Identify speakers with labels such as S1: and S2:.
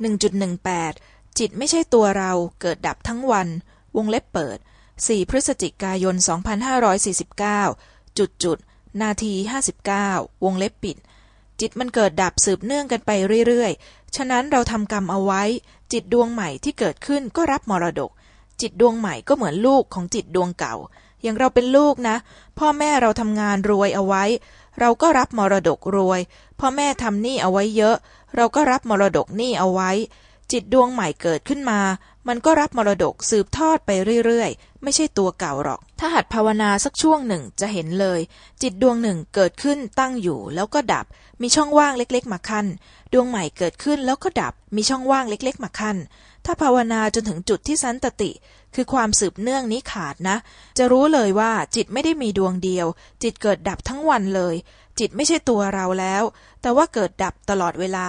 S1: 1.18 จิตไม่ใช่ตัวเราเกิดดับทั้งวัน วงเล็บเปิด 4 พฤศจิกายน 2549 จุดจุด นาที 59 วงเล็บปิด จิตมันเกิดดับสืบเนื่องกันไปเรื่อยๆ ฉะนั้นเราทำกรรมเอาไว้ จิตดวงใหม่ที่เกิดขึ้นก็รับมรดก จิตดวงใหม่ก็เหมือนลูกของจิตดวงเก่า อย่างเราเป็นลูกนะ พ่อแม่เราทำงานรวยเอาไว้ เราก็รับมรดกรวย พ่อแม่ทำหนี้เอาไว้เยอะ เราก็รับมรดกหนี้เอาไว้ จิตดวงใหม่เกิดขึ้นมา มันก็รับมรดกสืบทอดไปเรื่อยๆ ไม่ใช่ตัวเก่าหรอก ถ้าหัดภาวนาสักช่วงหนึ่งจะเห็นเลย จิตดวงหนึ่งเกิดขึ้นตั้งอยู่แล้วก็ดับ มีช่องว่างเล็กๆ มาขั้น ดวงใหม่เกิดขึ้นแล้วก็ดับ มีช่องว่างเล็ก ๆ มาขั้น ถ้าภาวนาจนถึงจุดที่สันตติ คือความสืบเนื่องนี้ขาดนะ จะรู้เลยว่าจิตไม่ได้มีดวงเดียว จิตเกิดดับทั้งวันเลย จิตไม่ใช่ตัวเราแล้ว แต่ว่าเกิดดับตลอดเวลา